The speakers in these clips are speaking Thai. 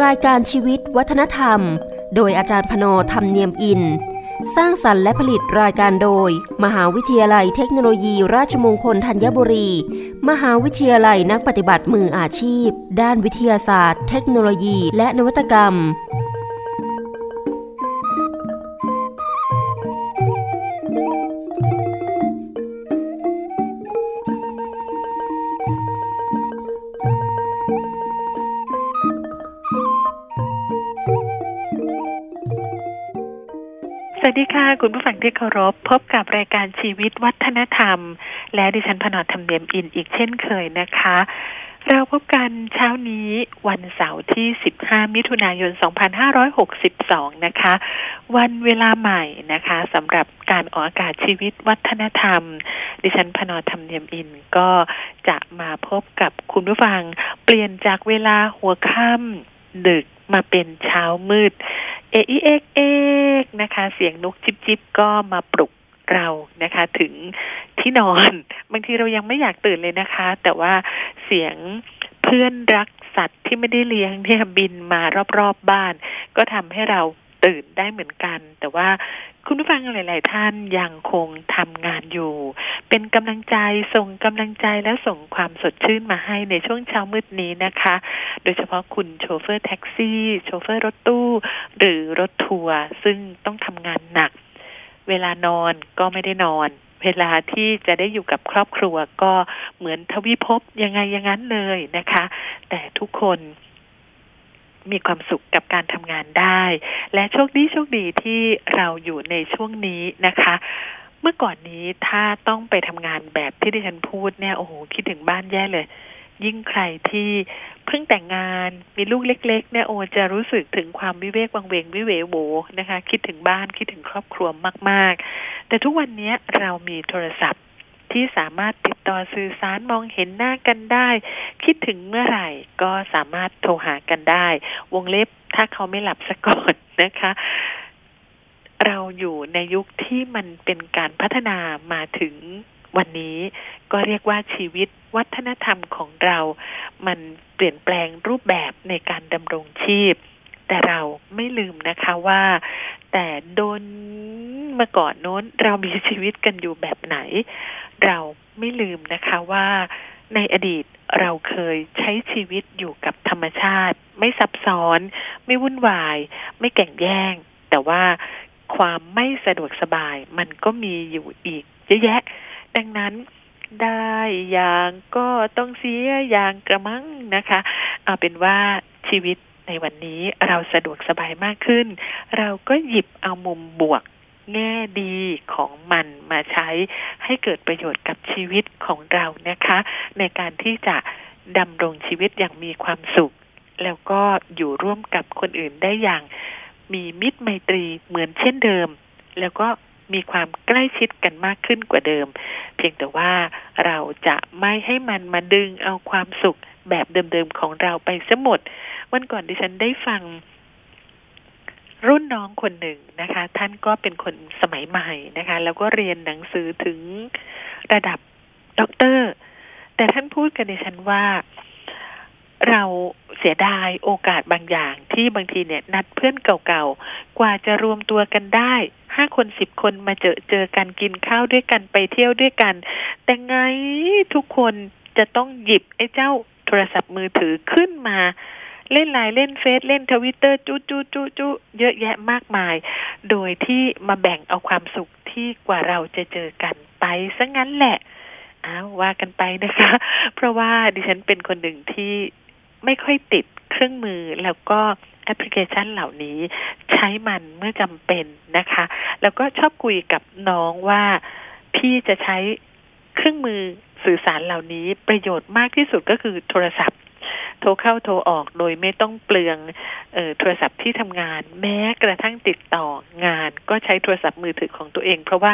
รายการชีวิตวัฒนธรรม โดยอาจารย์พนธรรมเนียมอิน สร้างสรรค์และผลิตรายการโดย มหาวิทยาลัยเทคโนโลยีราชมงคลธัญบุรี มหาวิทยาลัยนักปฏิบัติมืออาชีพ ด้านวิทยาศาสตร์ เทคโนโลยี และนวัตกรรม สวัสดีค่ะ คุณผู้ฟังที่เคารพ พบกับรายการชีวิตวัฒนธรรม และดิฉันพนอธรรมเนียมอินอีกเช่นเคยนะคะ เราพบกันเช้านี้วันเสาร์ที่ 15 มิถุนายน 2562 นะคะ วันเวลาใหม่นะคะสำหรับการออกอากาศชีวิตวัฒนธรรม ดิฉันพนอธรรมเนียมอินก็จะมาพบกับคุณผู้ฟังเปลี่ยนจากเวลาหัวค่ำดึก มาเป็นเช้ามืด เอเอกเอกนะคะ เสียงนกจิบจิบก็มาปลุกเรานะคะ ถึงที่นอน บางทีเรายังไม่อยากตื่นเลยนะคะ แต่ว่าเสียงเพื่อนรักสัตว์ที่ไม่ได้เลี้ยงเนี่ยบินมารอบๆบบ้าน ก็ทำให้เราตื่นได้เหมือนกัน แต่ว่า คุณผู้ฟังหลาย ๆ ท่านยังคงทำงานอยู่ เป็นกำลังใจส่งกำลังใจและส่งความสดชื่นมาให้ในช่วงเช้ามืดนี้นะคะ โดยเฉพาะคุณโชเฟอร์แท็กซี่ โชเฟอร์รถตู้ หรือรถทัวร์ซึ่งต้องทำงานหนัก เวลานอนก็ไม่ได้นอน เวลาที่จะได้อยู่กับครอบครัวก็เหมือนทวิภพยังไงอย่างนั้นเลยนะคะ แต่ทุกคน มีความสุขกับการทำงานได้ และโชคดีโชคดีที่เราอยู่ในช่วงนี้นะคะ เมื่อก่อนนี้ถ้าต้องไปทำงานแบบที่ดิฉันพูดเนี่ยโอ้โหคิดถึงบ้านแย่เลย ยิ่งใครที่เพิ่งแต่งงานมีลูกเล็ก ๆ เนี่ยโอจะรู้สึกถึงความวิเวกวังเวงวิเวโวนะคะ คิดถึงบ้านคิดถึงครอบครัวมาก ๆ แต่ทุกวันนี้เรามีโทรศัพท์ ที่สามารถติดต่อสื่อสารมองเห็นหน้ากันได้ คิดถึงเมื่อไหร่ก็สามารถโทรหากันได้ วงเล็บถ้าเขาไม่หลับซะก่อนนะคะ เราอยู่ในยุคที่มันเป็นการพัฒนามาถึงวันนี้ก็เรียกว่าชีวิตวัฒนธรรมของเรา มันเปลี่ยนแปลงรูปแบบในการดำรงชีพ แต่เราไม่ลืมนะคะว่า แต่โดนมื่อก่อนโน้นเรามีชีวิตกันอยู่แบบไหน เราไม่ลืมนะคะว่าในอดีตเราเคยใช้ชีวิตอยู่กับธรรมชาติ ไม่ซับซ้อน ไม่วุ่นวาย ไม่แก่งแย่ง แต่ว่าความไม่สะดวกสบายมันก็มีอยู่อีกเยอะแยะ ดังนั้นได้อย่างก็ต้องเสียอย่างกระมังนะคะ เอาเป็นว่าชีวิต ในวันนี้เราสะดวกสบายมากขึ้น เราก็หยิบเอามุมบวกแง่ดีของมันมาใช้ให้เกิดประโยชน์กับชีวิตของเรานะคะ ในการที่จะดำรงชีวิตอย่างมีความสุข แล้วก็อยู่ร่วมกับคนอื่นได้อย่างมีมิตรไมตรีเหมือนเช่นเดิม แล้วก็ มีความใกล้ชิดกันมากขึ้นกว่าเดิม เพียงแต่ว่าเราจะไม่ให้มันมาดึงเอาความสุขแบบเดิมๆของเราไปเสียหมด วันก่อนดิฉันได้ฟังรุ่นน้องคนหนึ่งนะคะ ท่านก็เป็นคนสมัยใหม่นะคะ แล้วก็เรียนหนังสือถึงระดับด็อกเตอร์ แต่ท่านพูดกันในฉันว่าเราเสียดายโอกาสบางอย่างที่บางทีเนี่ยนัดเพื่อนเก่าๆ กว่าจะรวมตัวกันได้ ห้าคนสิบคนมาเจอเจอกันกินข้าวด้วยกันไปเที่ยวด้วยกัน แต่ไงทุกคนจะต้องหยิบไอ้เจ้าโทรศัพท์มือถือขึ้นมาเล่นไลน์เล่นเฟซเล่นทวิตเตอร์จุจุจุจุเยอะแยะมากมาย โดยที่มาแบ่งเอาความสุขที่กว่าเราจะเจอกันไปซะงั้นแหละอ้าวว่ากันไปนะคะ เพราะว่าดิฉันเป็นคนหนึ่งที่ไม่ค่อยติดเครื่องมือแล้วก็ แอปพลิเคชันเหล่านี้ ใช้มันเมื่อจำเป็นนะคะ แล้วก็ชอบคุยกับน้องว่าพี่จะใช้เครื่องมือสื่อสารเหล่านี้ประโยชน์มากที่สุดก็คือโทรศัพท์ โทรเข้าโทรออกโดยไม่ต้องเปลืองออโทรศัพท์ที่ทำงาน แม้กระทั่งติดต่องาน ก็ใช้โทรศัพท์มือถือของตัวเอง เพราะว่า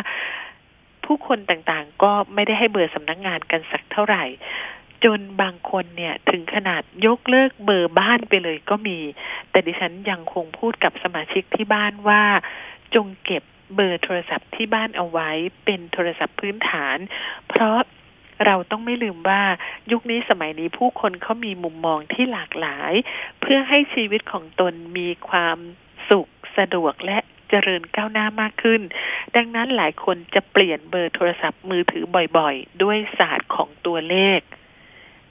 ผู้คนต่างๆ ก็ไม่ได้ให้เบอร์สำนักงงานกันสักเท่าไหร่ จนบางคนเนี่ยถึงขนาดยกเลิกเบอร์บ้านไปเลยก็มี แต่ดิฉันยังคงพูดกับสมาชิกที่บ้านว่า จงเก็บเบอร์โทรศัพท์ที่บ้านเอาไว้เป็นโทรศัพท์พื้นฐาน เพราะเราต้องไม่ลืมว่ายุคนี้สมัยนี้ผู้คนเขามีมุมมองที่หลากหลาย เพื่อให้ชีวิตของตนมีความสุขสะดวกและเจริญก้าวหน้ามากขึ้น ดังนั้นหลายคนจะเปลี่ยนเบอร์โทรศัพท์มือถือบ่อยๆ ด้วยศาสตร์ของตัวเลข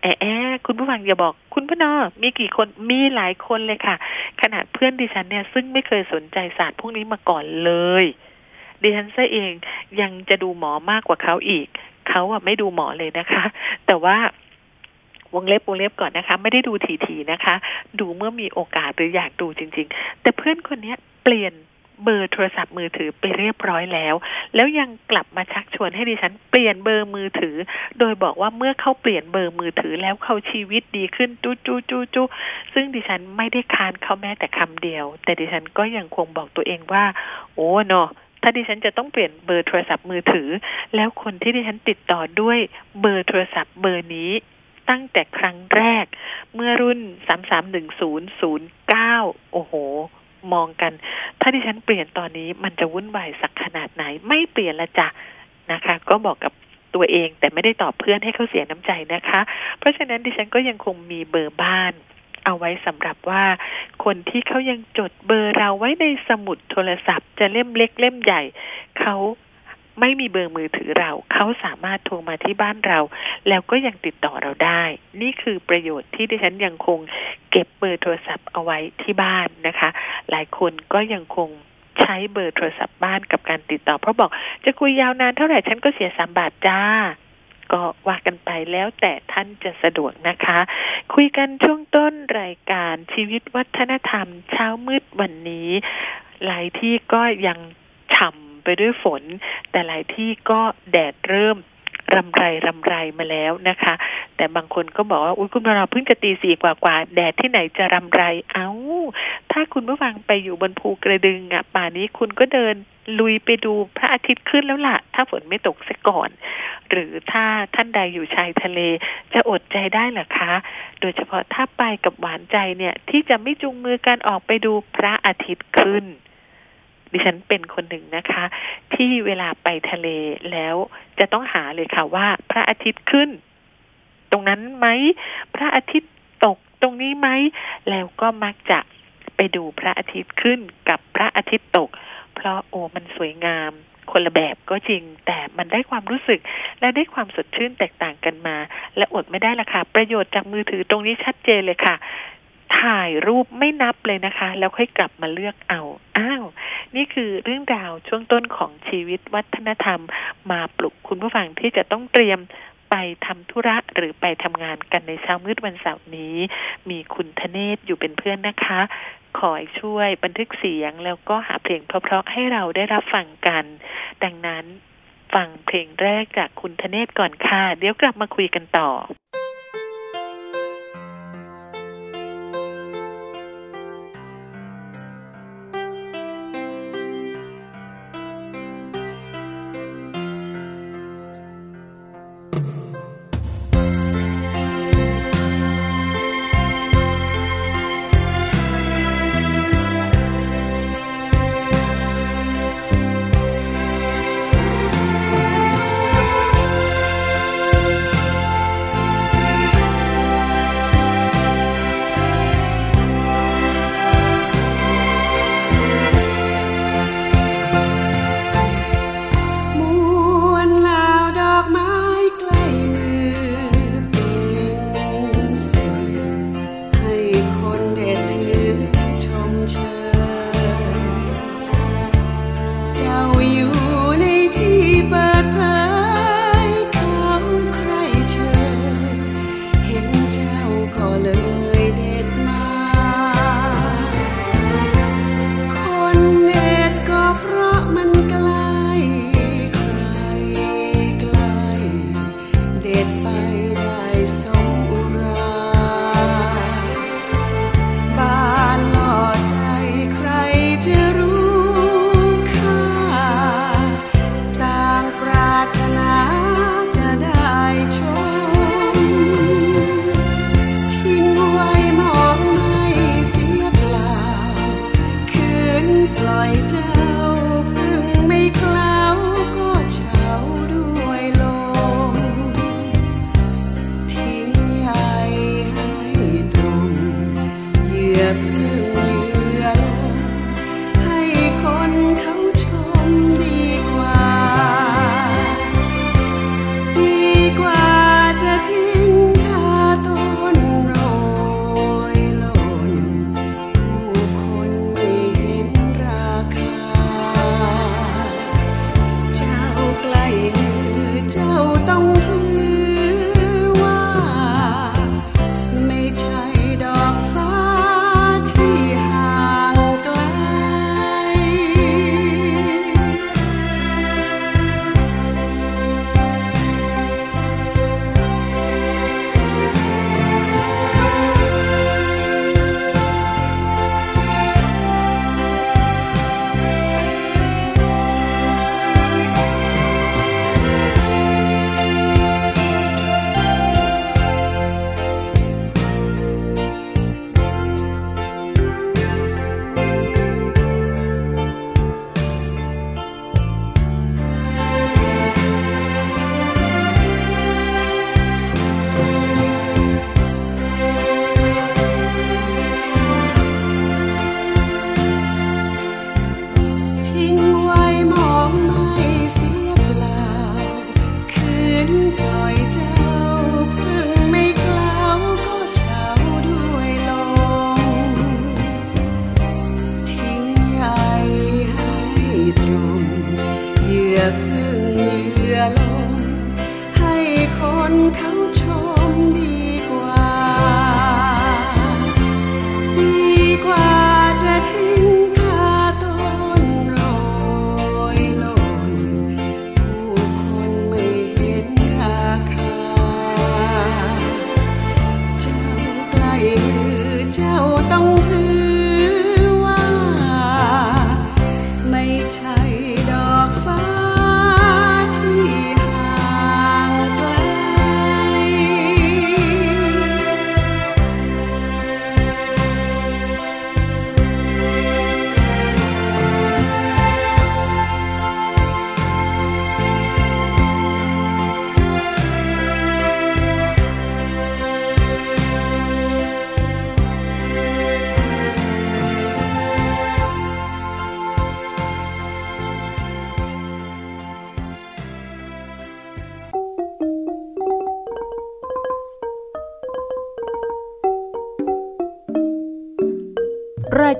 แอะแอะคุณผู้ฟังอย่าบอก คุณพ่อนอมีกี่คนมีหลายคนเลยค่ะ ขนาดเพื่อนดิฉันเนี่ย ซึ่งไม่เคยสนใจศาสตร์พวกนี้มาก่อนเลยดิฉันซะเองยังจะดูหมอมากกว่าเขาอีก เขาอะไม่ดูหมอเลยนะคะ แต่ว่าวงเล็บวงเล็บก่อนนะคะ ไม่ได้ดูทีๆนะคะ ดูเมื่อมีโอกาสหรืออยากดูจริง ๆ แต่เพื่อนคนนี้เปลี่ยน เบอร์โทรศัพท์มือถือไปเรียบร้อยแล้ว แล้วยังกลับมาชักชวนให้ดิฉันเปลี่ยนเบอร์มือถือ โดยบอกว่าเมื่อเขาเปลี่ยนเบอร์มือถือแล้วเขาชีวิตดีขึ้นจู้จู้จู้จู้ซึ่งดิฉันไม่ได้คานเขาแม้แต่คำเดียว แต่ดิฉันก็ยังคงบอกตัวเองว่า โอ้เนาะถ้าดิฉันจะต้องเปลี่ยนเบอร์โทรศัพท์มือถือ แล้วคนที่ดิฉันติดต่อด้วยเบอร์โทรศัพท์เบอร์นี้ตั้งแต่ครั้งแรก เมื่อรุ่นสามสามหนึ่งศูนย์ศูนย์เก้าโอ้โห มองกัน ถ้าดิฉันเปลี่ยนตอนนี้มันจะวุ่นวายสักขนาดไหน ไม่เปลี่ยนละจ้ะนะคะ ก็บอกกับตัวเองแต่ไม่ได้ตอบเพื่อนให้เขาเสียน้ำใจนะคะ เพราะฉะนั้นดิฉันก็ยังคงมีเบอร์บ้านเอาไว้สำหรับว่า คนที่เขายังจดเบอร์เราไว้ในสมุดโทรศัพท์ จะเล่มเล็กเล่มใหญ่เขา ไม่มีเบอร์มือถือเรา เขาสามารถโทรมาที่บ้านเรา แล้วก็ยังติดต่อเราได้ นี่คือประโยชน์ที่ดิฉันยังคงเก็บเบอร์โทรศัพท์เอาไว้ที่บ้านนะคะ หลายคนก็ยังคงใช้เบอร์โทรศัพท์บ้านกับการติดต่อ เพราะบอกจะคุยยาวนานเท่าไหร่ฉันก็เสียสามบาทจ้า ก็ว่ากันไปแล้วแต่ท่านจะสะดวกนะคะ คุยกันช่วงต้นรายการชีวิตวัฒนธรรม เช้ามืดวันนี้ หลายที่ก็ยังฉ่ำ ไปด้วยฝน แต่หลายที่ก็แดดเริ่มรำไรรำไรมาแล้วนะคะ แต่บางคนก็บอกว่าอุ้ยคุณเราเพิ่งจะตีสี่กว่ากว่าแดดที่ไหนจะรำไร เอา้า ถ้าคุณผู้ฟังไปอยู่บนภูกระดึงอะป่านี้คุณก็เดินลุยไปดูพระอาทิตย์ขึ้นแล้วล่ะ ถ้าฝนไม่ตกซะก่อน หรือถ้าท่านใดอยู่ชายทะเล จะอดใจได้หรอคะ โดยเฉพาะถ้าไปกับหวานใจเนี่ย ที่จะไม่จูงมือกันออกไปดูพระอาทิตย์ขึ้น ดิฉันเป็นคนหนึ่งนะคะ ที่เวลาไปทะเลแล้วจะต้องหาเลยค่ะว่า พระอาทิตย์ขึ้น ตรงนั้นไหมพระอาทิตย์ตกตรงนี้ไหมแล้วก็มักจะไปดูพระอาทิตย์ขึ้นกับพระอาทิตย์ตก เพราะโอ้มันสวยงามคนละแบบก็จริงแต่มันได้ความรู้สึกและได้ความสดชื่นแตกต่างกันมา และอดไม่ได้ละค่ะ ประโยชน์จากมือถือตรงนี้ชัดเจนเลยค่ะ ถ่ายรูปไม่นับเลยนะคะ แล้วค่อยกลับมาเลือกเอา อ้าว นี่คือเรื่องราวช่วงต้นของชีวิตวัฒนธรรม มาปลุกคุณผู้ฟังที่จะต้องเตรียมไปทำธุระหรือไปทำงานกันในเช้ามืดวันเสาร์นี้ มีคุณธเนศอยู่เป็นเพื่อนนะคะคอยช่วยบันทึกเสียงแล้วก็หาเพลงเพราะๆให้เราได้รับฟังกัน ดังนั้นฟังเพลงแรกจากคุณธเนศก่อนค่ะ เดี๋ยวกลับมาคุยกันต่อ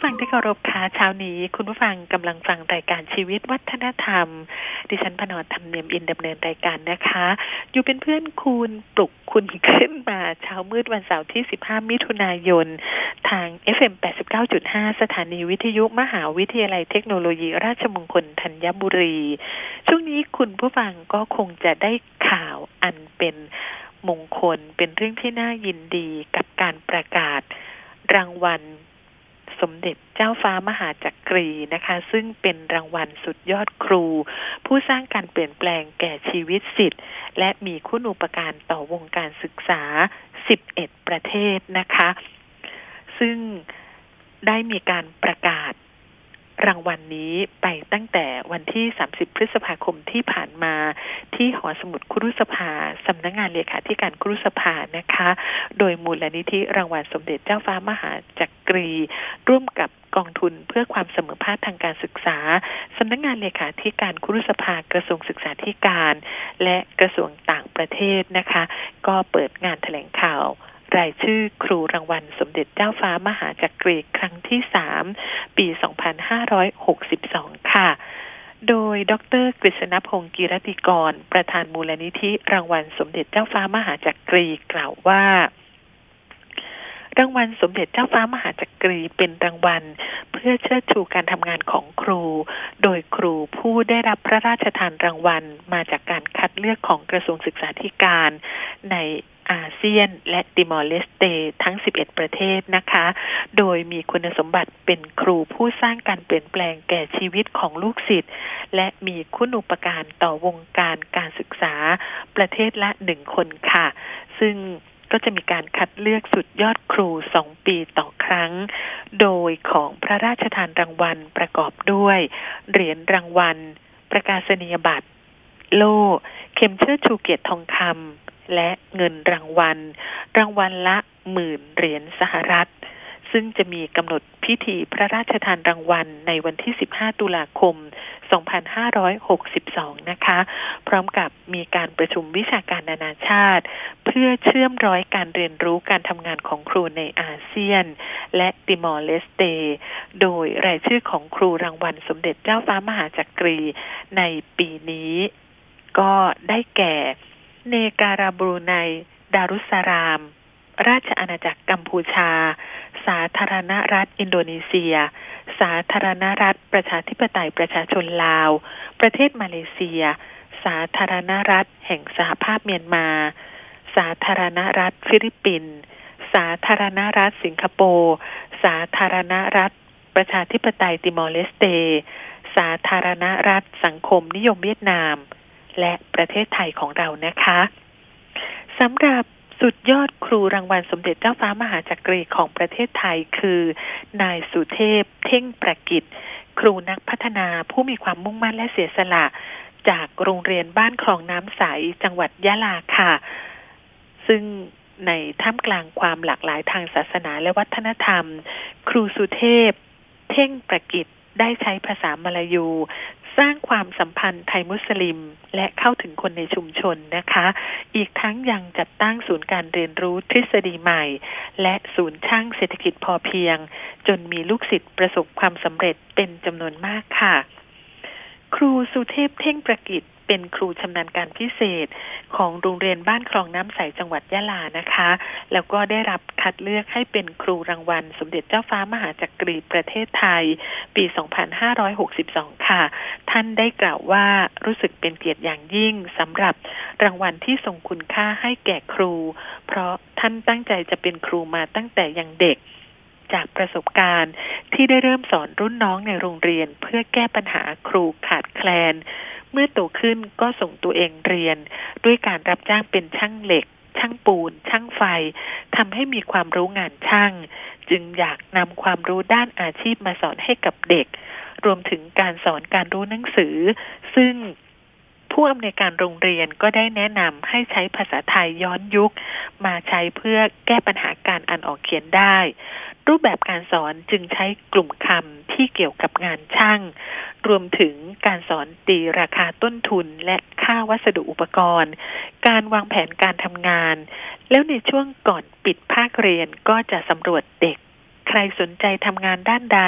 ผู้ฟังที่เคารพคะเช้านี้ คุณผู้ฟังกำลังฟังรายการชีวิตวัฒนธรรม ดิฉันพนอธรรมเนียมอินดำเนินรายการนะคะ อยู่เป็นเพื่อนคุณปลุกคุณขึ้นมาเช้ามืดวันเสาร์ที่ 15 มิถุนายน ทาง FM 89.5 สถานีวิทยุมหาวิทยาลัยเทคโนโลยี ราชมงคลธัญบุรี ช่วงนี้คุณผู้ฟังก็คงจะได้ข่าวอันเป็นมงคลเป็นเรื่องที่น่ายินดีกับการประกาศรางวัล สมเด็จเจ้าฟ้ามหาจักรีนะคะ ซึ่งเป็นรางวัลสุดยอดครู ผู้สร้างการเปลี่ยนแปลงแก่ชีวิตสิทธิ์ และมีคุณูปการต่อวงการศึกษา 11 ประเทศนะคะ ซึ่งได้มีการประกาศ รางวัลนนี้ไปตั้งแต่วันที่ 30 พฤษภาคมที่ผ่านมาที่หอสมุดครุสภาสำนักงงานเลขาธิการครุสภานะคะ โดยมูลนิธิรางวัลสมเด็จเจ้าฟ้ามหาจักรี ร่วมกับกองทุนเพื่อความเสมอภาคทางการศึกษา สำนักงงานเลขาธิการครุสภากระทรวงศึกษาธิการ และกระทรวงต่างประเทศนะคะ ก็เปิดงานแถลงข่าว รายชื่อครูรางวัลสมเด็จเจ้าฟ้ามหาจักรีครั้งที่สามปี 2562 ค่ะโดย ดร.กฤษณพงศ์กีรติกร ประธานมูลนิธิรางวัลสมเด็จเจ้าฟ้ามหาจักรีกล่าวว่า รางวัลสมเด็จเจ้าฟ้ามหาจักรีเป็นรางวัล เพื่อเชิดชูการทำงานของครู โดยครูผู้ได้รับพระราชทานรางวัลมาจากการคัดเลือกของกระทรวงศึกษาธิการในอาเซียนและติมอร์เลสเตทั้ง 11 ประเทศนะคะ โดยมีคุณสมบัติเป็นครูผู้สร้างการเปลี่ยนแปลงแก่ชีวิตของลูกศิษย์และมีคุณูปการต่อวงการการศึกษาประเทศละหนึ่งคนค่ะ ซึ่ง ก็จะมีการคัดเลือกสุดยอดครูสองปีต่อครั้ง โดยของพระราชทานรางวัลประกอบด้วย เหรียญรางวัล ประกาศนียบัตร โล่ เข็มเชิดชูเกียรติทองคำและเงินรางวัล รางวัลละหมื่นเหรียญสหรัฐ ซึ่งจะมีกำหนดพิธีพระราชทานรางวัลในวันที่ 15 ตุลาคม 2562 นะคะ พร้อมกับมีการประชุมวิชาการนานาชาติ เพื่อเชื่อมร้อยการเรียนรู้การทำงานของครูในอาเซียน และติมอร์เลสเต โดยรายชื่อของครูรางวัลสมเด็จเจ้าฟ้ามหาจักรีในปีนี้ ก็ได้แก่ เนการาบรูไน ดารุสาราม ราชอาณาจักรกัมพูชา สาธารณรัฐอินโดนีเซีย สาธารณรัฐประชาธิปไตยประชาชนลาว ประเทศมาเลเซีย สาธารณรัฐแห่งสหภาพเมียนมา สาธารณรัฐฟิลิปปินส์ สาธารณรัฐสิงคโปร์ สาธารณรัฐประชาธิปไตยติมอร์เลสเต สาธารณรัฐสังคมนิยมเวียดนาม และประเทศไทยของเรานะคะสำหรับ สุดยอดครูรางวัลสมเด็จเจ้าฟ้ามหาจักรีของประเทศไทยคือ นายสุเทพ เท่งประกิจ ครูนักพัฒนาผู้มีความมุ่งมั่นและเสียสละ จากโรงเรียนบ้านคลองน้ำใส จังหวัดยะลาค่ะ ซึ่งในท่ามกลางความหลากหลายทางศาสนาและวัฒนธรรม ครูสุเทพ เท่งประกิจได้ใช้ภาษามลายู สร้างความสัมพันธ์ไทยมุสลิม และเข้าถึงคนในชุมชนนะคะ อีกทั้งยังจัดตั้งศูนย์การเรียนรู้ทฤษฎีใหม่ และศูนย์ช่างเศรษฐกิจพอเพียง จนมีลูกศิษย์ประสบความสำเร็จเป็นจำนวนมากค่ะ ครูสุเทพเท่งประกิจ เป็นครูชำนาญการพิเศษของโรงเรียนบ้านคลองน้ำใสจังหวัดยะลานะคะ แล้วก็ได้รับคัดเลือกให้เป็นครูรางวัล สมเด็จเจ้าฟ้ามหาจักรีประเทศไทย ปี 2562 ค่ะ ท่านได้กล่าวว่ารู้สึกเป็นเกียรติอย่างยิ่งสำหรับรางวัลที่ทรงคุณค่าให้แก่ครู เพราะท่านตั้งใจจะเป็นครูมาตั้งแต่ยังเด็กจากประสบการณ์ที่ได้เริ่มสอนรุ่นน้องในโรงเรียน เพื่อแก้ปัญหาครูขาดแคลน เมื่อโตขึ้นก็ส่งตัวเองเรียน ด้วยการรับจ้างเป็นช่างเหล็ก ช่างปูน ช่างไฟทำให้มีความรู้งานช่าง จึงอยากนำความรู้ด้านอาชีพมาสอนให้กับเด็ก รวมถึงการสอนการรู้หนังสือ ซึ่งผู้อำนวยการโรงเรียนก็ได้แนะนำให้ใช้ภาษาไทยย้อนยุค มาใช้เพื่อแก้ปัญหาการอ่านออกเขียนได้ รูปแบบการสอนจึงใช้กลุ่มคำที่เกี่ยวกับงานช่าง รวมถึงการสอนตีราคาต้นทุนและค่าวัสดุอุปกรณ์ การวางแผนการทำงาน แล้วในช่วงก่อนปิดภาคเรียนก็จะสำรวจเด็ก ใครสนใจทำงานด้านใด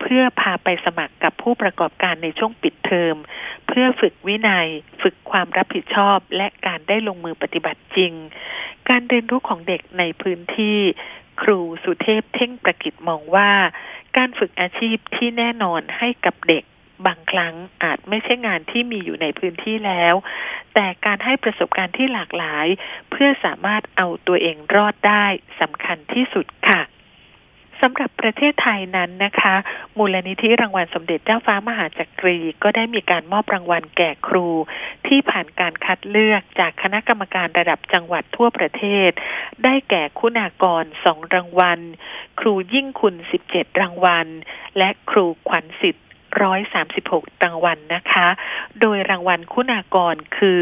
เพื่อพาไปสมัครกับผู้ประกอบการในช่วงปิดเทอม เพื่อฝึกวินัย ฝึกความรับผิดชอบ และการได้ลงมือปฏิบัติจริง การเรียนรู้ของเด็กในพื้นที่ ครูสุเทพเท่งประกิตมองว่า การฝึกอาชีพที่แน่นอนให้กับเด็กบางครั้งอาจไม่ใช่งานที่มีอยู่ในพื้นที่แล้ว แต่การให้ประสบการณ์ที่หลากหลาย เพื่อสามารถเอาตัวเองรอดได้สำคัญที่สุดค่ะ สำหรับประเทศไทยนั้นนะคะ มูลนิธิรางวัลสมเด็จเจ้าฟ้ามหาจักรี ก็ได้มีการมอบรางวัลแก่ครู ที่ผ่านการคัดเลือกจากคณะกรรมการระดับจังหวัดทั่วประเทศ ได้แก่คุณากรสองรางวัล ครูยิ่งคุณสิบเจ็ดรางวัล และครูขวัญสิทธิ์ ร้อยสามสิบหกรางวัลนะคะ โดยรางวัลคุณากรคือ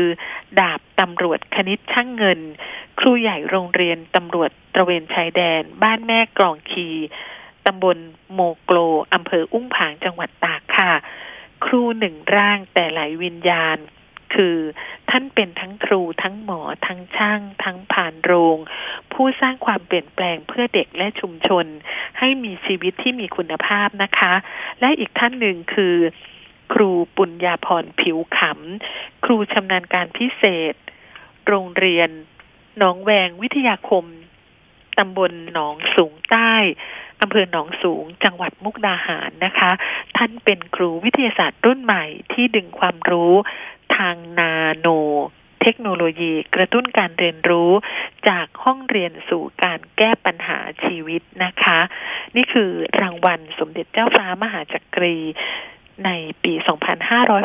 ดาบตำรวจคณิตช่างเงิน ครูใหญ่โรงเรียนตำรวจตระเวนชายแดน บ้านแม่กรองคีตำบลโมโกลอำเภออุ้งผางจังหวัดตากค่ะ ครูหนึ่งร่างแต่หลายวิญญาณ คือท่านเป็นทั้งครูทั้งหมอทั้งช่าง ทั้งผ่านโรง ผู้สร้างความเปลี่ยนแปลงเพื่อเด็กและชุมชน ให้มีชีวิตที่มีคุณภาพนะคะ และอีกท่านหนึ่งคือ ครูปุญญาพรผิวขำ ครูชำนาญการพิเศษ โรงเรียนหนองแวงวิทยาคมตำบลหนองสูงใต้อำเภอหนองสูง จังหวัดมุกดาหารนะคะ ท่านเป็นครูวิทยาศาสตร์รุ่นใหม่ที่ดึงความรู้ ทางนาโนเทคโนโลยีกระตุ้นการเรียนรู้จากห้องเรียนสู่การแก้ปัญหาชีวิตนะคะ นี่คือรางวัลสมเด็จเจ้าฟ้ามหาจักรีในปี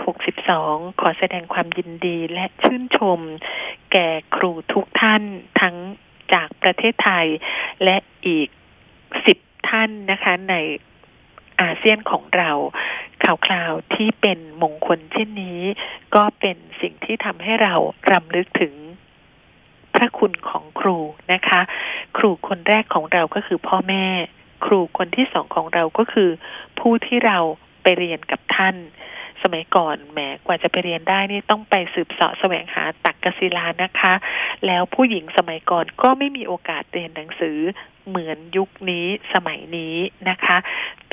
2562 ขอแสดงความยินดีและชื่นชม แก่ครูทุกท่านทั้งจากประเทศไทยและอีกสิบท่านนะคะใน อาเซียนของเราข่าวคราวที่เป็นมงคลเช่นนี้ ก็เป็นสิ่งที่ทำให้เรารำลึกถึงพระคุณของครูนะคะ ครูคนแรกของเราก็คือพ่อแม่ ครูคนที่สองของเราก็คือ ผู้ที่เราไปเรียนกับท่าน สมัยก่อนแหมกว่าจะไปเรียนได้นี่ต้องไปสืบเสาะแสวงหาตักกศิลานะคะ แล้วผู้หญิงสมัยก่อนก็ไม่มีโอกาสเรียนหนังสือ เหมือนยุคนี้สมัยนี้นะคะ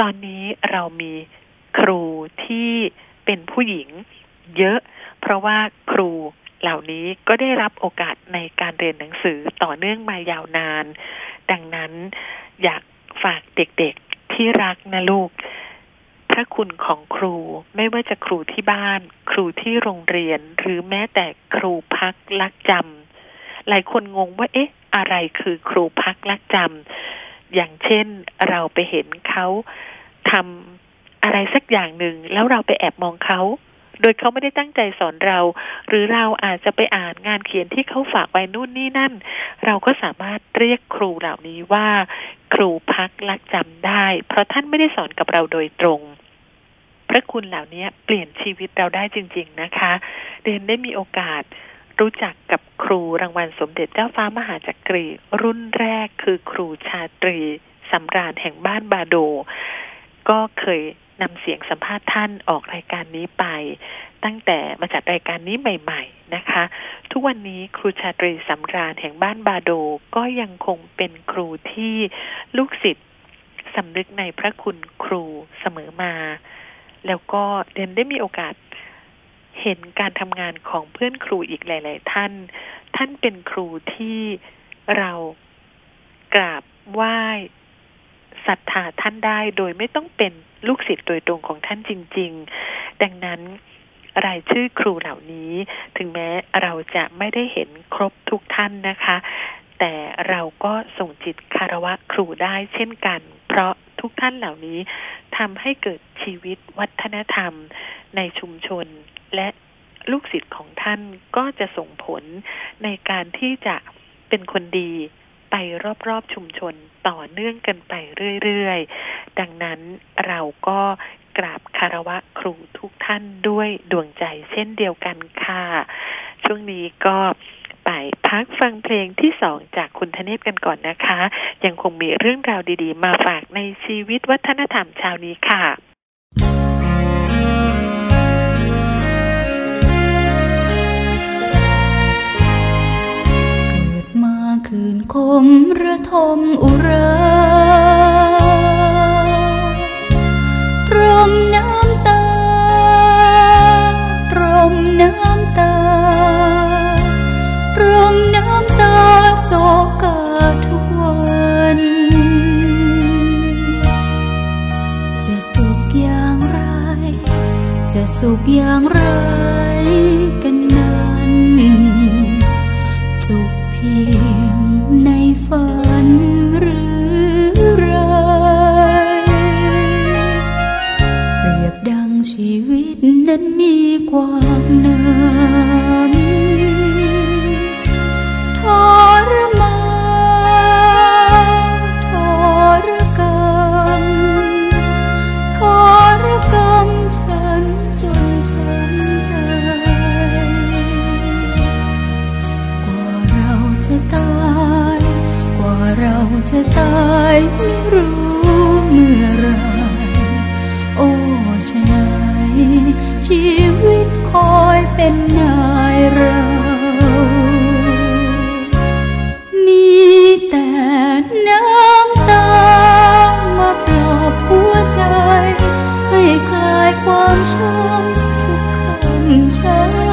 ตอนนี้เรามีครูที่เป็นผู้หญิงเยอะ เพราะว่าครูเหล่านี้ก็ได้รับโอกาสในการเรียนหนังสือต่อเนื่องมายาวนาน ดังนั้นอยากฝากเด็กๆที่รักนะลูก พระคุณของครูไม่ว่าจะครูที่บ้าน ครูที่โรงเรียนหรือแม้แต่ครูพักลักจำหลายคนงงว่าเอ๊ะ อะไรคือครูพักลักจำอย่างเช่นเราไปเห็นเขาทำอะไรสักอย่างหนึ่งแล้วเราไปแอบมองเขาโดยเขาไม่ได้ตั้งใจสอนเรา หรือเราอาจจะไปอ่านงานเขียนที่เขาฝากไว้นู่นนี่นั่น เราก็สามารถเรียกครูเหล่านี้ว่า ครูพักลักจำได้ เพราะท่านไม่ได้สอนกับเราโดยตรง พระคุณเหล่านี้เปลี่ยนชีวิตเราได้จริง ๆนะคะเรนได้มีโอกาส รู้จักกับครูรางวัลสมเด็จเจ้าฟ้ามหาจักรี รุ่นแรกคือครูชาตรีสำราญแห่งบ้านบาโด ก็เคยนำเสียงสัมภาษณ์ท่านออกรายการนี้ไป ตั้งแต่มาจัดรายการนี้ใหม่ ๆนะคะ ทุกวันนี้ครูชาตรีสำราญแห่งบ้านบาโดก็ยังคงเป็นครูที่ลูกศิษย์สำนึกในพระคุณครูเสมอมา แล้วก็เรียนได้มีโอกาส เห็นการทำงานของเพื่อนครูอีกหลาย ๆ ท่าน ท่านเป็นครูที่เรากราบไหว้ศรัทธาท่านได้โดยไม่ต้องเป็นลูกศิษย์โดยตรงของท่านจริง ๆ ดังนั้นรายชื่อครูเหล่านี้ ถึงแม้เราจะไม่ได้เห็นครบทุกท่านนะคะ แต่เราก็ส่งจิตคารวะครูได้เช่นกัน เพราะทุกท่านเหล่านี้ทำให้เกิดชีวิตวัฒนธรรมในชุมชนและลูกศิษย์ของท่านก็จะส่งผลในการที่จะเป็นคนดีไปรอบๆชุมชนต่อเนื่องกันไปเรื่อยๆ ดังนั้นเราก็กราบคารวะครูทุกท่านด้วยดวงใจเช่นเดียวกันค่ะ ช่วงนี้ก็ พักฟังเพลงที่สองจากคุณธเนศกันก่อนนะคะ ยังคงมีเรื่องราวดีๆ มาฝากในชีวิตวัฒนธรรมชาวนี้ค่ะคืนคมระทมอุรา จะสุขอย่างไรกันนั้น สุขเพียงในฝันหรือไรเปรียบดังชีวิตนั้นมีความน้ำ จะตายไม่รู้เมื่อไร โอ้ชะไหนชีวิตคอยเป็นนายเรา มีแต่น้ำตามาปลอบหัวใจ ให้คลายความช้ำทุกคำช้ำ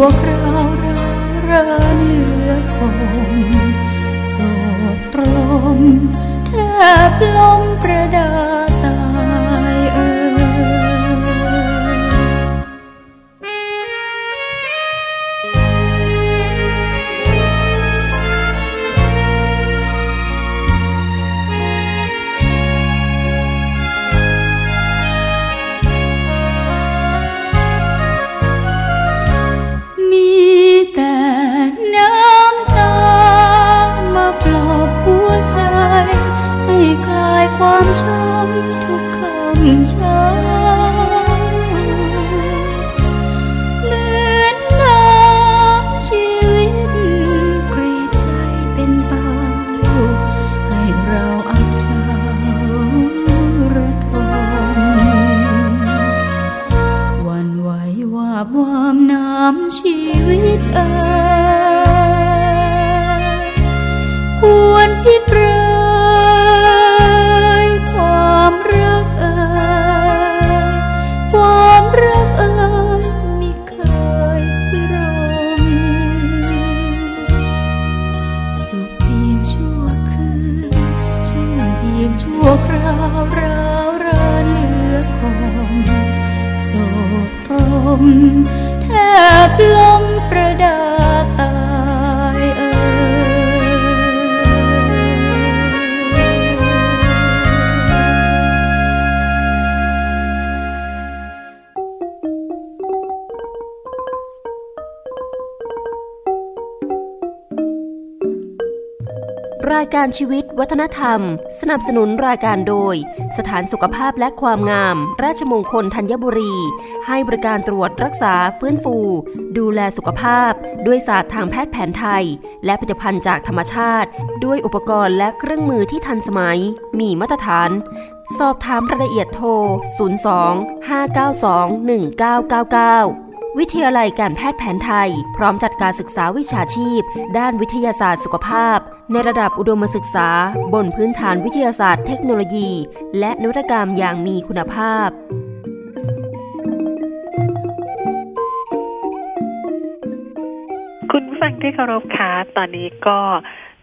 วคราวรารานเหลือคงสอบตรมแทบลม การชีวิต วัฒนธรรม สนับสนุนรายการโดย สถานสุขภาพและความงาม ราชมงคลธัญบุรี ให้บริการตรวจรักษาฟื้นฟู ดูแลสุขภาพ ด้วยศาสตร์ทางแพทย์แผนไทย และผลิตภัณฑ์จากธรรมชาติ ด้วยอุปกรณ์และเครื่องมือที่ทันสมัย มีมาตรฐาน สอบถามรายละเอียดโทร 02 592 1999 วิทยาลัยการแพทย์แผนไทย พร้อมจัดการศึกษาวิชาชีพ ด้านวิทยาศาสตร์สุขภาพ ในระดับอุดมศึกษา บนพื้นฐานวิทยาศาสตร์เทคโนโลยี และนวัตกรรมอย่างมีคุณภาพ คุณผู้ฟังที่เคารพคะตอนนี้ก็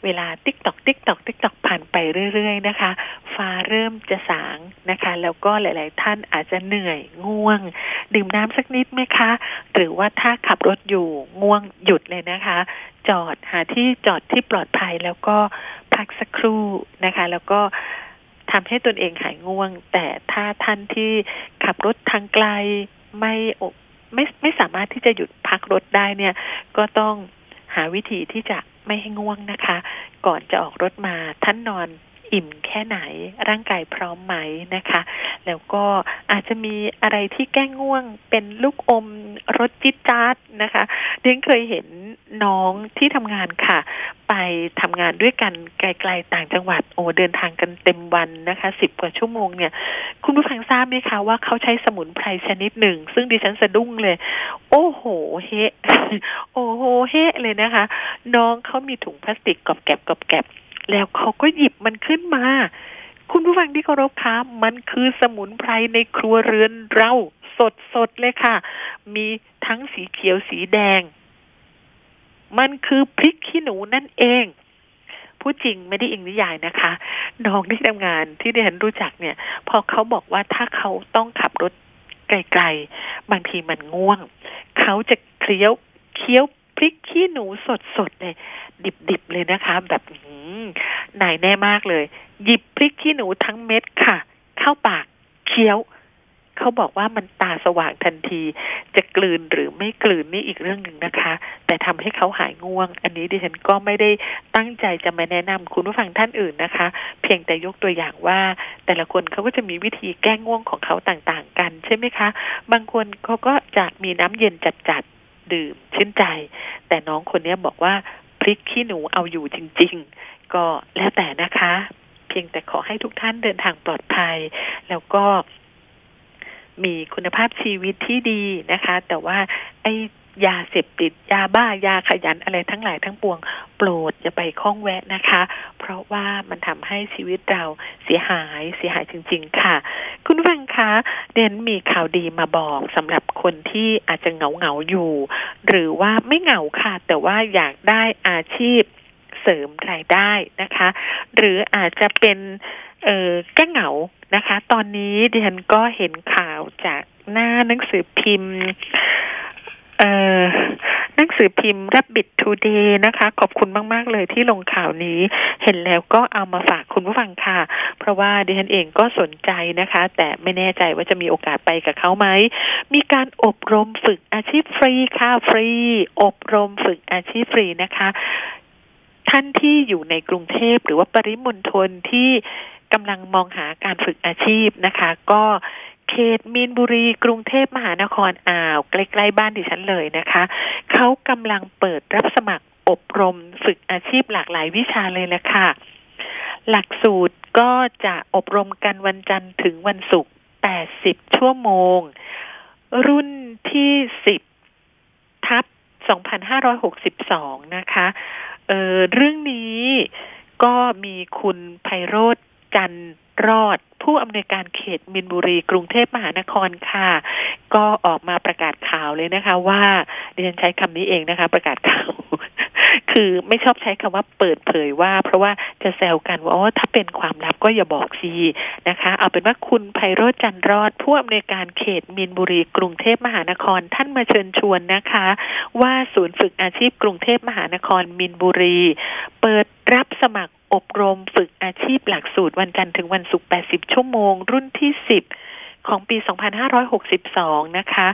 เวลาติ๊กตอกติ๊กตอกติ๊กตอกผ่านไปเรื่อย ๆ นะคะ ฟ้าเริ่มจะสางนะคะ แล้วก็หลาย ๆ ท่านอาจจะเหนื่อยง่วง ดื่มน้ำสักนิดไหมคะ หรือว่าถ้าขับรถอยู่ง่วงหยุดเลยนะคะ จอดหาที่จอดที่ปลอดภัยแล้วก็พักสักครู่นะคะ แล้วก็ทำให้ตนเองหายง่วง แต่ถ้าท่านที่ขับรถทางไกลไม่อกไม่ไม่สามารถที่จะหยุดพักรถได้เนี่ย ก็ต้องหาวิธีที่จะ ไม่ให้ง่วงนะคะ ก่อนจะออกรถมาท่านนอน อิ่มแค่ไหนร่างกายพร้อมไหมนะคะ แล้วก็อาจจะมีอะไรที่แก้ง่วงเป็นลูกอมรสจิตจาดนะคะเดียนเคยเห็นน้องที่ทำงานค่ะ ไปทำงานด้วยกันไกลๆต่างจังหวัดโอ้เดินทางกันเต็มวันนะคะสิบกว่าชั่วโมงเนี่ย คุณผู้ฟังทราบไหมคะว่าเขาใช้สมุนไพรชนิดหนึ่ง ซึ่งดิฉันสะดุ้งเลย โอ้โหเฮโอ้โหเฮเลยนะคะ น้องเขามีถุงพลาสติกกอบแกบกอบแกบ แล้วเขาก็หยิบมันขึ้นมา คุณผู้ฟังที่เคารพคะมันคือสมุนไพรในครัวเรือนเราสดสดๆเลยค่ะ มีทั้งสีเขียวสีแดง มันคือพริกขี้หนูนั่นเองผู้จริงไม่ได้อิงนิยายนะคะน้องที่ทำงานที่ดิฉันรู้จักเนี่ย พอเขาบอกว่าถ้าเขาต้องขับรถไกลๆ บางทีมันง่วง เขาจะเคี้ยวเคี้ยว พริกขี้หนูสดๆเลยดิบๆเลยนะคะ แบบหนายแน่มากเลย หยิบพริกขี้หนูทั้งเม็ดค่ะ เข้าปากเคี้ยวเขาบอกว่ามันตาสว่างทันที จะกลืนหรือไม่กลืนนี่อีกเรื่องหนึ่งนะคะ แต่ทำให้เขาหายง่วง อันนี้ดิฉันก็ไม่ได้ตั้งใจจะมาแนะนำคุณผู้ฟังท่านอื่นนะคะ เพียงแต่ยกตัวอย่างว่า แต่ละคนเขาก็จะมีวิธีแก้ง่วงของเขาต่างๆ กันใช่ไหมคะ บางคนเขาก็จะมีน้ำเย็นจัดๆ ดื่มชื่นใจ แต่น้องคนนี้บอกว่าพริกขี้หนูเอาอยู่จริง ๆ ก็แล้วแต่นะคะ เพียงแต่ขอให้ทุกท่านเดินทางปลอดภัย แล้วก็มีคุณภาพชีวิตที่ดีนะคะ แต่ว่าไอ้ ยาเสพติด ยาบ้ายาขยันอะไรทั้งหลายทั้งปวง โปรดอย่าไปคล้องแวะนะคะ เพราะว่ามันทำให้ชีวิตเราเสียหายเสียหายจริง ๆ ค่ะ คุณฟังคะเดนมีข่าวดีมาบอกสำหรับคนที่อาจจะเหงาเหงาอยู่ หรือว่าไม่เหงาค่ะ แต่ว่าอยากได้อาชีพเสริมรายได้นะคะ หรืออาจจะเป็นเออแก้เหงานะคะ ตอนนี้ดิฉันก็เห็นข่าวจากหน้าหนังสือพิมพ์ เอ่อหนังสือพิมพ์ Rabbit Today นะคะ ขอบคุณมาก ๆ เลยที่ลงข่าวนี้ เห็นแล้วก็เอามาฝากคุณผู้ฟังค่ะ เพราะว่าดิฉันเองก็สนใจนะคะ แต่ไม่แน่ใจว่าจะมีโอกาสไปกับเขาไหม มีการอบรมฝึกอาชีพฟรีค่ะ ฟรี อบรมฝึกอาชีพฟรีนะคะ ท่านที่อยู่ในกรุงเทพหรือว่าปริมณฑลที่กำลังมองหาการฝึกอาชีพนะคะ ก็ เขตมีนบุรี กรุงเทพมหานครอ่าว ใกล้ๆบ้านดิฉันเลยนะคะ เขากำลังเปิดรับสมัครอบรมฝึกอาชีพหลากหลายวิชาเลยละค่ะ หลักสูตรก็จะอบรมกันวันจันทร์ถึงวันศุกร์ 80 ชั่วโมง รุ่นที่ 10 ทับ 2562 นะคะ เออเรื่องนี้ก็มีคุณไพโรธจันรอดผู้อำนวยการเขตมินบุรี กรุงเทพมหานครค่ะ ก็ออกมาประกาศข่าวเลยนะคะ ว่าดิฉันใช้คำนี้เองนะคะ ประกาศข่าวคือไม่ชอบใช้คำว่าเปิดเผยว่า เพราะว่าจะแซวกันว่าอ๋อถ้าเป็นความลับก็อย่าบอกสินะคะ เอาเป็นว่าคุณไพโรจน์จันรอดผู้อำนวยการเขตมีนบุรี กรุงเทพมหานคร ท่านมาเชิญชวนนะคะ ว่าศูนย์ฝึกอาชีพกรุงเทพมหานครมีนบุรี เปิดรับสมัครอบรมฝึกอาชีพหลักสูตรวันจันทร์ถึงวันศุกร์80ชั่วโมง รุ่นที่ 10 ของปี 2562 นะคะ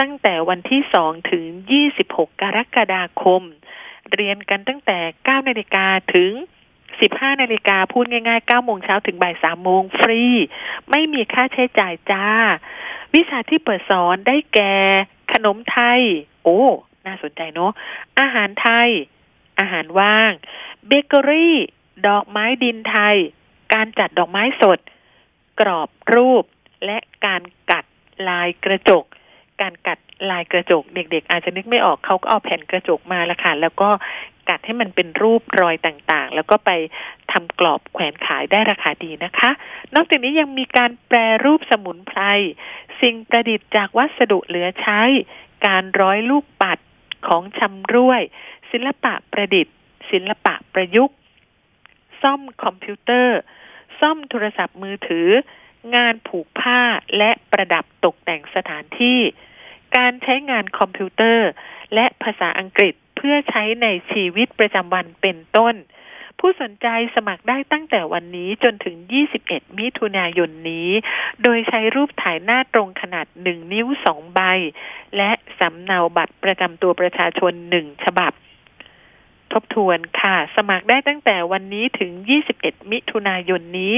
ตั้งแต่วันที่ 2 ถึง 26 กรกฎาคม เรียนกันตั้งแต่ 9 นาฬิกาถึง15นาฬิกาพูดง่ายๆ9โมงเช้าถึงบ่าย3โมงฟรี ไม่มีค่าใช้จ่ายจ้า วิชาที่เปิดสอนได้แก่ ขนมไทย โอ้ น่าสนใจเนาะอาหารไทย อาหารว่าง เบเกอรี่ ดอกไม้ดินไทย การจัดดอกไม้สด กรอบรูป และการกัดลายกระจก การกัดลายกระจก เด็ก ๆ อาจจะนึกไม่ออกเขาก็เอาแผ่นกระจกมาละค่ะแล้วก็กัดให้มันเป็นรูปรอยต่างๆ แล้วก็ไปทำกรอบแขวนขายได้ราคาดีนะคะ นอกจากนี้ยังมีการแปรรูปสมุนไพรสิ่งประดิษฐ์จากวัสดุเหลือใช้ การร้อยลูกปัดของชำร่วย ศิลปะประดิษฐ์ ศิลปะประยุกต์ ซ่อมคอมพิวเตอร์ ซ่อมโทรศัพท์มือถือ งานผูกผ้าและประดับตกแต่งสถานที่ การใช้งานคอมพิวเตอร์ และภาษาอังกฤษเพื่อใช้ในชีวิตประจำวันเป็นต้น ผู้สนใจสมัครได้ตั้งแต่วันนี้จนถึง 21 มิถุนายนนี้ โดยใช้รูปถ่ายหน้าตรงขนาด 1 นิ้ว 2 ใบ และสำเนาบัตรประจำตัวประชาชน 1 ฉบับ ทบทวนค่ะ สมัครได้ตั้งแต่วันนี้ถึง 21 มิถุนายนนี้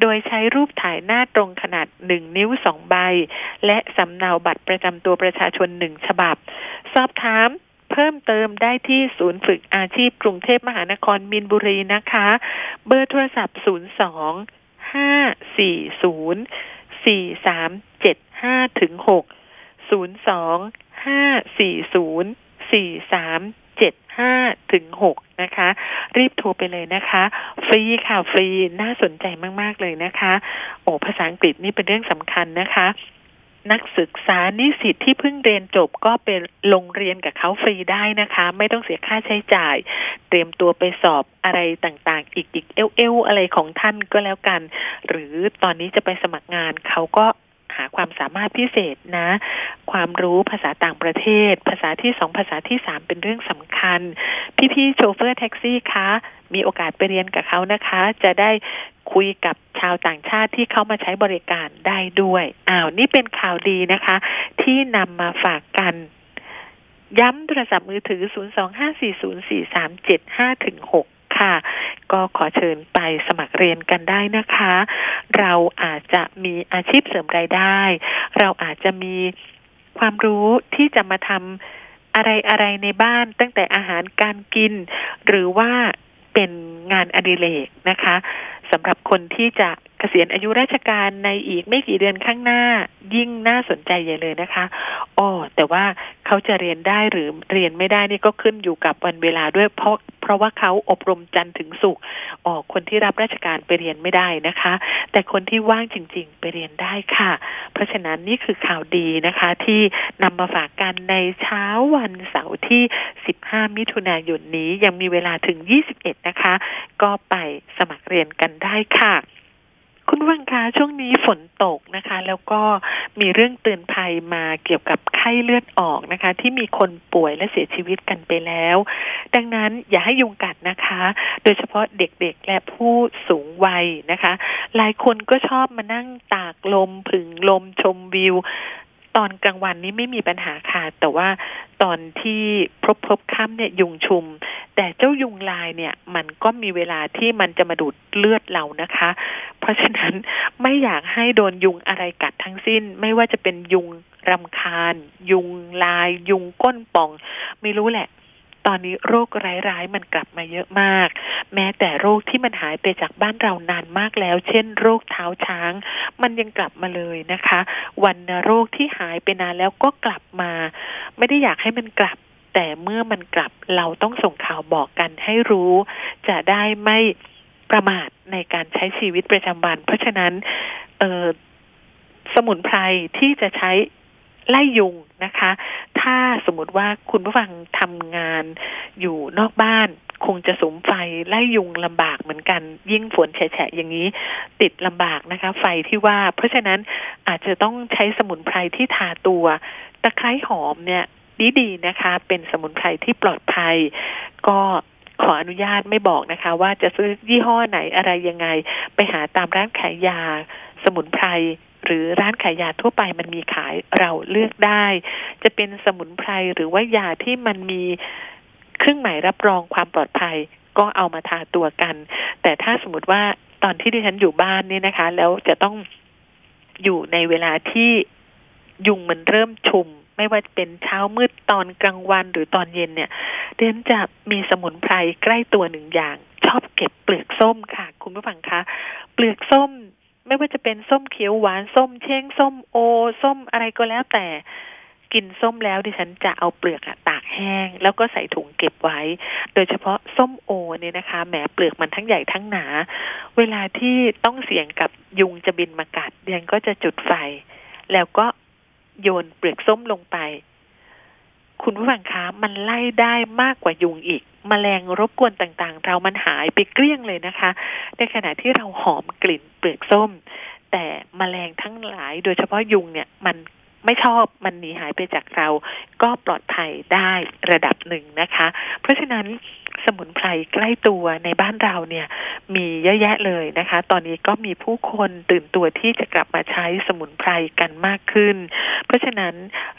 โดยใช้รูปถ่ายหน้าตรงขนาด 1 นิ้ว 2 ใบ และสำเนาบัตรประจำตัวประชาชน 1 ฉบับ สอบถามเพิ่มเติมได้ที่ศูนย์ฝึกอาชีพกรุงเทพมหานครมินบุรีนะคะ เบอร์โทรศัพท์ 02 540 4375ถึง6 02 540 5ถึง6นะคะ รีบโทรไปเลยนะคะ ฟรีค่ะ ฟรีน่าสนใจมาก ๆ เลยนะคะ โอ้ภาษาอังกฤษนี่เป็นเรื่องสำคัญนะคะนักศึกษานิสิตที่เพิ่งเรียนจบก็ไปลงเรียนกับเขาฟรีได้นะคะ ไม่ต้องเสียค่าใช้จ่าย เตรียมตัวไปสอบอะไรต่างๆ อีกอีกเอลเอลอะไรของท่านก็แล้วกัน หรือตอนนี้จะไปสมัครงานเขาก็ หาความสามารถพิเศษนะ ความรู้ภาษาต่างประเทศ ภาษาที่สองภาษาที่สามเป็นเรื่องสำคัญ พี่ๆโชเฟอร์แท็กซี่คะมีโอกาสไปเรียนกับเขานะคะ จะได้คุยกับชาวต่างชาติที่เข้ามาใช้บริการได้ด้วยอ้าวนี่เป็นข่าวดีนะคะ ที่นำมาฝากกันย้ำโทรศัพท์มือถือ 025404375ถึง6 ค่ะ ก็ขอเชิญไปสมัครเรียนกันได้นะคะ เราอาจจะมีอาชีพเสริมรายได้ เราอาจจะมีความรู้ที่จะมาทำอะไรอะไรในบ้านตั้งแต่อาหารการกิน หรือว่าเป็นงานอดิเรกนะคะสำหรับคนที่จะ เกษียณอายุราชการในอีกไม่กี่เดือนข้างหน้า ยิ่งน่าสนใจใหญ่เลยนะคะอ๋อแต่ว่าเขาจะเรียนได้หรือเรียนไม่ได้นี่ก็ขึ้นอยู่กับวันเวลาด้วยเพราะเพราะว่าเขาอบรมจันทร์ถึงศุกร์อ๋อคนที่รับราชการไปเรียนไม่ได้นะคะ แต่คนที่ว่างจริง ๆ ไปเรียนได้ค่ะ เพราะฉะนั้นนี่คือข่าวดีนะคะ ที่นำมาฝากกันในเช้าวันเสาร์ที่ 15 มิถุนายนนี้ยังมีเวลาถึง 21 นะคะ ก็ไปสมัครเรียนกันได้ค่ะ คุณวังคะช่วงนี้ฝนตกนะคะ แล้วก็มีเรื่องเตือนภัยมาเกี่ยวกับไข้เลือดออกนะคะ ที่มีคนป่วยและเสียชีวิตกันไปแล้ว ดังนั้นอย่าให้ยุงกัดนะคะ โดยเฉพาะเด็กๆและผู้สูงวัยนะคะ หลายคนก็ชอบมานั่งตากลมผึ่งลมชมวิว ตอนกลางวันนี้ไม่มีปัญหาค่ะ แต่ว่าตอนที่พบพบค่ำเนี่ยยุงชุม แต่เจ้ายุงลายเนี่ยมันก็มีเวลาที่มันจะมาดูดเลือดเรานะคะ เพราะฉะนั้นไม่อยากให้โดนยุงอะไรกัดทั้งสิ้น ไม่ว่าจะเป็นยุงรำคาญ ยุงลาย ยุงก้นป่อง ไม่รู้แหละ อนนี้โรคร้ายๆมันกลับมาเยอะมาก แม้แต่โรคที่มันหายไปจากบ้านเรานานมากแล้ว เช่น โรคเท้าช้าง มันยังกลับมาเลยนะคะวันโรคที่หายไปนานแล้วก็กลับมา ไม่ได้อยากให้มันกลับ แต่เมื่อมันกลับเราต้องส่งข่าวบอกกันให้รู้ จะได้ไม่ประมาทในการใช้ชีวิตประจำวัน เพราะฉะนั้นสมุนไพรที่จะใช้ ไล่ยุงนะคะ ถ้าสมมติว่าคุณผู้ฟังทำงานอยู่นอกบ้านคงจะสมไฟไล่ยุงลำบากเหมือนกัน ยิ่งฝนแฉะอย่างนี้ ติดลำบากนะคะ ไฟที่ว่า เพราะฉะนั้นอาจจะต้องใช้สมุนไพรที่ทาตัวตะไคร้หอมเนี่ยดีๆนะคะ เป็นสมุนไพรที่ปลอดภัย ก็ขออนุญาตไม่บอกนะคะ ว่าจะซื้อยี่ห้อไหนอะไรยังไง ไปหาตามร้านขายยา สมุนไพร หรือร้านขายยาทั่วไปมันมีขายเราเลือกได้ จะเป็นสมุนไพรหรือว่ายาที่มันมีเครื่องหมายรับรองความปลอดภัยก็เอามาทาตัวกัน แต่ถ้าสมมติว่าตอนที่ดิฉันอยู่บ้านเนี่ยนะคะ แล้วจะต้องอยู่ในเวลาที่ยุงมันเริ่มชุม ไม่ว่าจะเป็นเช้ามืดตอนกลางวันหรือตอนเย็นเนี่ยเดนจะมีสมุนไพรใกล้ตัวหนึ่งอย่าง ชอบเก็บเปลือกส้มค่ะ คุณผู้ฟังคะ เปลือกส้ม ไม่ว่าจะเป็นส้มเขียวหวานส้มเช้งส้มโอ ส้มอะไรก็แล้วแต่กินส้มแล้วดิฉันจะเอาเปลือกอะตากแห้ง แล้วก็ใส่ถุงเก็บไว้ โดยเฉพาะส้มโอเนี่ยนะคะแหมเปลือกมันทั้งใหญ่ทั้งหนา เวลาที่ต้องเสี่ยงกับยุงจะบินมากัดเดียนก็จะจุดไฟ แล้วก็โยนเปลือกส้มลงไป คุณผู้ฟังคะมันไล่ได้มากกว่ายุงอีกมแมลงรบกวนต่างๆ เรามันหายไปเกลี้ยงเลยนะคะ ในขณะที่เราหอมกลิ่นเปลือกส้ม แต่มแมลงทั้งหลายโดยเฉพาะยุงเนี่ยมัน ไม่ชอบมันหนีหายไปจากเราก็ปลอดภัยได้ระดับหนึ่งนะคะ เพราะฉะนั้นสมุนไพรใกล้ตัวในบ้านเราเนี่ย มีเยอะแยะเลยนะคะ ตอนนี้ก็มีผู้คนตื่นตัวที่จะกลับมาใช้สมุนไพรกันมากขึ้น เพราะฉะนั้น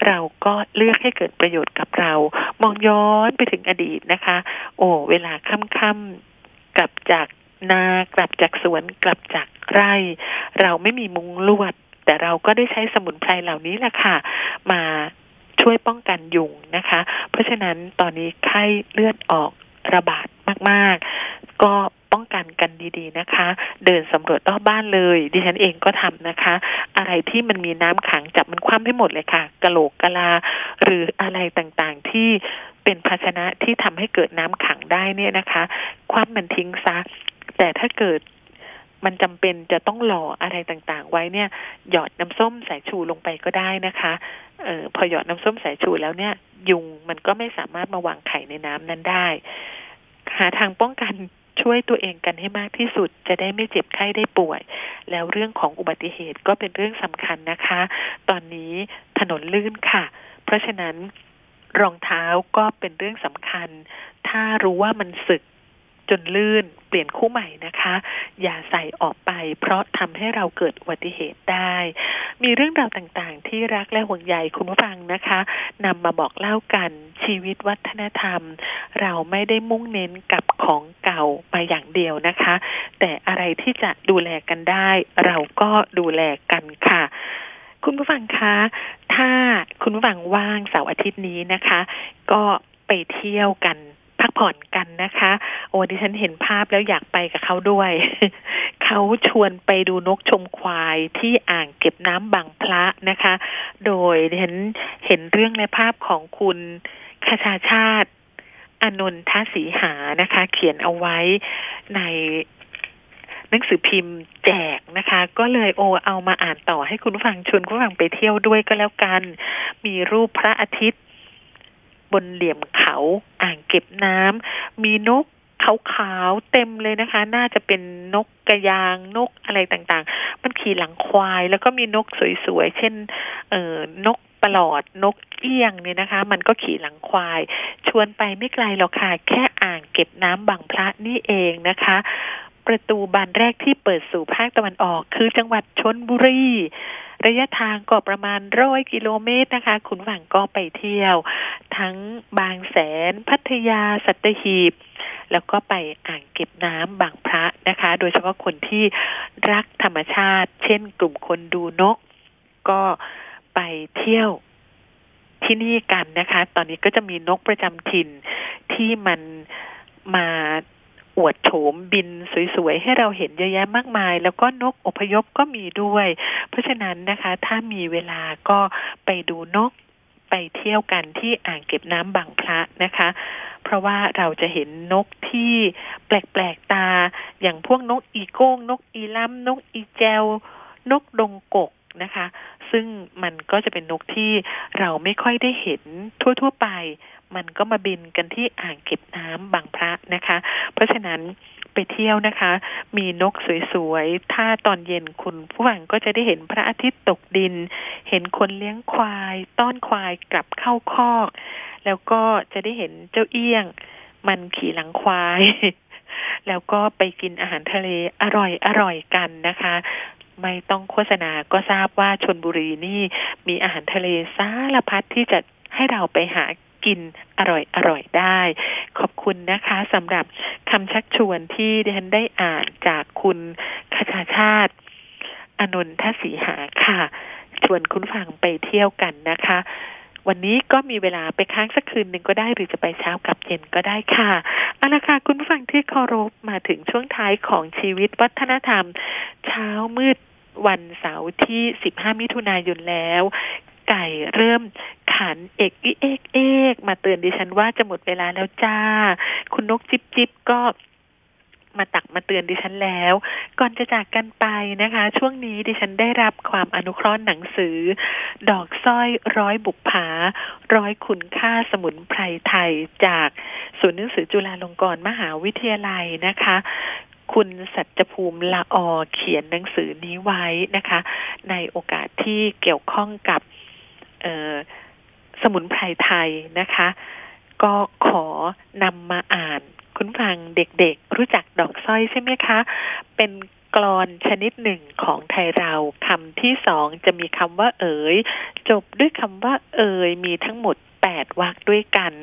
เราก็เลือกให้เกิดประโยชน์กับเรา มองย้อนไปถึงอดีตนะคะ โอ้เวลาค่ำๆกลับจากนากลับจากสวนกลับจากไร่ เราไม่มีมุงลวด แต่เราก็ได้ใช้สมุนไพรเหล่านี้แหละค่ะ มาช่วยป้องกันยุงนะคะ เพราะฉะนั้นตอนนี้ไข้เลือดออกระบาดมาก ๆ ก็ป้องกันกันดีๆนะคะ เดินสำรวจรอบบ้านเลย ดิฉันเองก็ทำนะคะ อะไรที่มันมีน้ำขังจับมันคว่ำให้หมดเลยค่ะกะโหลกกะลา หรืออะไรต่างๆที่เป็นภาชนะที่ทำให้เกิดน้ำขังได้เนี่ยนะคะ คว่ำมันทิ้งซะแต่ถ้าเกิด มันจำเป็นจะต้องหล่ออะไรต่างๆ ไว้เนี่ย หยอดน้ำส้มสายชูลงไปก็ได้นะคะเออพอหยอดน้ำส้มสายชูแล้วเนี่ย ยุงมันก็ไม่สามารถมาวางไข่ในน้ำนั้นได้ หาทางป้องกันช่วยตัวเองกันให้มากที่สุดจะได้ไม่เจ็บไข้ได้ป่วย แล้วเรื่องของอุบัติเหตุก็เป็นเรื่องสำคัญนะคะ ตอนนี้ถนนลื่นค่ะ เพราะฉะนั้นรองเท้าก็เป็นเรื่องสำคัญ ถ้ารู้ว่ามันสึก จนลื่นเปลี่ยนคู่ใหม่นะคะ อย่าใส่ออกไป เพราะทำให้เราเกิดอุบัติเหตุได้ มีเรื่องราวต่างๆ ที่รักและห่วงใยคุณผู้ฟังนะคะนำมาบอกเล่ากันชีวิตวัฒนธรรม เราไม่ได้มุ่งเน้นกับของเก่ามาอย่างเดียวนะคะ แต่อะไรที่จะดูแลกันได้ เราก็ดูแลกันค่ะคุณผู้ฟังคะ ถ้าคุณผู้ฟังว่างเสาร์อาทิตย์นี้นะคะ ก็ไปเที่ยวกัน พักผ่อนกันนะคะ โอ้ดิฉันเห็นภาพแล้วอยากไปกับเขาด้วย เขาชวนไปดูนกชมควายที่อ่างเก็บน้ำบางพระนะคะ โดยดิฉันเห็นเรื่องและภาพของคุณคชาชาติอนนทศรีหานะคะ เขียนเอาไว้ในหนังสือพิมพ์แจกนะคะ ก็เลยโอเอามาอ่านต่อให้คุณฟังชวนคุณฟังไปเที่ยวด้วยก็แล้วกัน มีรูปพระอาทิตย์ บนเหลี่ยมเขาอ่างเก็บน้ำมีนกขาวๆเต็มเลยนะคะ น่าจะเป็นนกกระยางนกอะไรต่างๆ มันขี่หลังควาย แล้วก็มีนกสวยๆ เช่น เอ่อนกปลอดนกเอี้ยงเนี่ยนะคะ มันก็ขี่หลังควาย ชวนไปไม่ไกลหรอกค่ะ แค่อ่างเก็บน้ำบางพระนี่เองนะคะ ประตูบานแรกที่เปิดสู่ภาคตะวันออก คือจังหวัดชนบุรีระยะทางก็ประมาณร้อยกิโลเมตรนะคะ คุณฝังก็ไปเที่ยว ทั้งบางแสน พัทยา สัตหีบ แล้วก็ไปอ่างเก็บน้ำบางพระนะคะ โดยเฉพาะคนที่รักธรรมชาติ เช่นกลุ่มคนดูนก ก็ไปเที่ยวที่นี่กันนะคะ ตอนนี้ก็จะมีนกประจำถิ่นที่มันมา วดโฉมบินสวยๆ ให้เราเห็นเยอะแยะมากมาย แล้วก็นกอพยพก็มีด้วย เพราะฉะนั้นนะคะ ถ้ามีเวลาก็ไปดูนกไปเที่ยวกันที่อ่างเก็บน้ำบางพระนะคะ เพราะว่าเราจะเห็นนกที่แปลกๆตา อย่างพวกนกอีโก้ง นกอีล่ำนกอีแจว นกดงกกนะคะ ซึ่งมันก็จะเป็นนกที่เราไม่ค่อยได้เห็นทั่ว ๆ ไป มันก็มาบินกันที่อ่างเก็บน้ำบางพระนะคะ เพราะฉะนั้นไปเที่ยวนะคะ มีนกสวยๆ ถ้าตอนเย็นคุณผู้ฟังก็จะได้เห็นพระอาทิตย์ตกดิน เห็นคนเลี้ยงควาย ต้อนควายกลับเข้าคอก แล้วก็จะได้เห็นเจ้าเอี้ยง มันขี่หลังควาย แล้วก็ไปกินอาหารทะเลอร่อยอร่อยกันนะคะไม่ต้องโฆษณาก็ทราบว่าชนบุรีนี่มีอาหารทะเลสารพัดที่จะให้เราไปหา กินอร่อยอร่อยได้ ขอบคุณนะคะสำหรับคำชักชวนที่ดิฉันได้อ่านจากคุณคชาชาติ อนนทศรีหาค่ะ ชวนคุณฟังไปเที่ยวกันนะคะ วันนี้ก็มีเวลาไปค้างสักคืนหนึ่งก็ได้หรือจะไปเช้ากับเย็นก็ได้ค่ะเอาละค่ะคุณผู้ฟังที่เคารพมาถึงช่วงท้ายของชีวิตวัฒนธรรม เช้ามืดวันเสาร์ที่ 15 มิถุนายนแล้ว ไก่เริ่ม ขันเอกอิเอกเอกมาเตือนดิฉันว่าจะหมดเวลาแล้วจ้า คุณนกจิบจิบก็มาตักมาเตือนดิฉันแล้ว ก่อนจะจากกันไปนะคะ ช่วงนี้ดิฉันได้รับความอนุเคราะห์หนังสือ ดอกสร้อยร้อยบุกผา ร้อยคุณค่าสมุนไพรไทยจากศูนย์หนังสือจุฬาลงกรณ์มหาวิทยาลัยนะคะ คุณสัจภูมิละออเขียนหนังสือนี้ไว้นะคะ ในโอกาสที่เกี่ยวข้องกับ สมุนไพรไทยนะคะ ก็ขอนำมาอ่าน คุณฟังเด็กๆ รู้จักดอกสร้อยใช่ไหมคะ เป็นกรอนชนิดหนึ่งของไทยเราคำที่สองจะมีคำว่าเอ๋ย จบด้วยคำว่าเอ๋ยมีทั้งหมดแปดวรรคด้วยกัน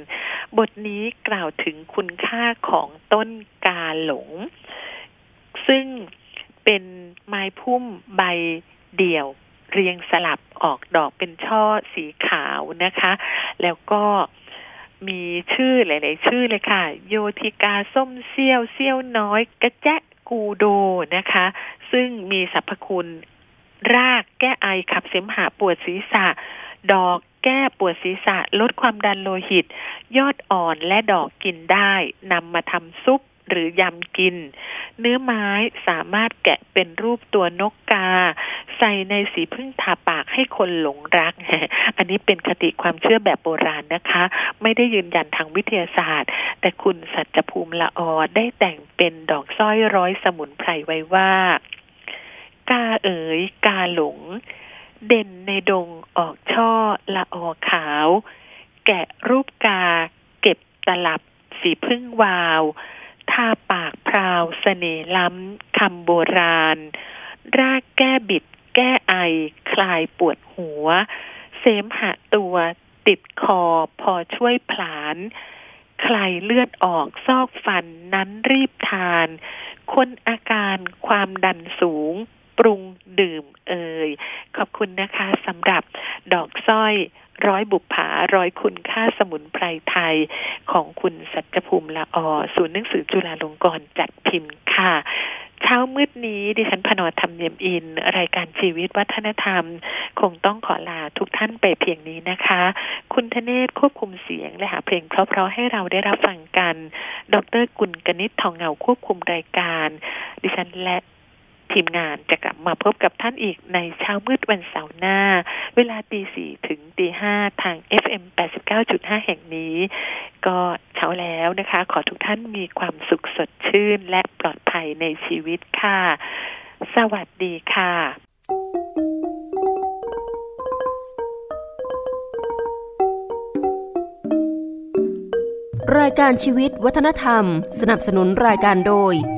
บทนี้กล่าวถึงคุณค่าของต้นกาหลง ซึ่งเป็นไม้พุ่มใบเดี่ยว เรียงสลับออกดอกเป็นช่อสีขาวนะคะ แล้วก็มีชื่อหลาย ๆ ชื่อเลยค่ะ โยธิกาส้มเซี่ยวเซี่ยวน้อยกระแจกูโดนะคะ ซึ่งมีสรรพคุณรากแก้ไอขับเสมหะปวดศีรษะ ดอกแก้ปวดศีรษะ ลดความดันโลหิต ยอดอ่อนและดอกกินได้นำมาทำซุป หรือยำกิน เนื้อไม้สามารถแกะเป็นรูปตัวนกกา ใส่ในสีพึ่งทาปากให้คนหลงรัก อันนี้เป็นคติความเชื่อแบบโบราณนะคะ ไม่ได้ยืนยันทางวิทยาศาสตร์ แต่คุณสัจภูมิละออได้แต่งเป็นดอกสร้อยร้อยสมุนไพรไว้ว่ากาเอ๋ยกาหลง เด่นในดงออกช่อละออขาว แกะรูปกา เก็บตลับสีพึ่งวาว ทาปากพราวสเสน่ล้ำคำโบราณ รากแก้บิด แก้ไอ คลายปวดหัว เสมหะตัวติดคอพอช่วยผลาน ใครเลือดออกซอกฟันนั้นรีบทาน คนอาการความดันสูง ปรุงดื่มเอ่ยขอบคุณนะคะสำหรับดอกสร้อยร้อยบุปผาร้อยคุณค่าสมุนไพรไทยของคุณสัจภูมิละออศูนย์หนังสือจุฬาลงกรณ์จัดพิมพ์ค่ะเช้ามืดนี้ดิฉันพนอธรรมเนียมอิน รายการชีวิตวัฒนธรรม คงต้องขอลาทุกท่านไปเพียงนี้นะคะ คุณธเนศควบคุมเสียง และหาเพลงเพราะๆให้เราได้รับฟังกัน ดรกุลกนิษฐ์ทองเงาควบคุมรายการ ดิฉันและ ทีมงานจะกลับมาพบกับท่านอีกในเช้ามืดวันเสาร์หน้า เวลาตีสี่ถึงตีห้าทาง FM 89.5 แห่งนี้ ก็เช้าแล้วนะคะ ขอทุกท่านมีความสุขสดชื่นและปลอดภัยในชีวิตค่ะ สวัสดีค่ะรายการชีวิตวัฒนธรรม สนับสนุนรายการโดย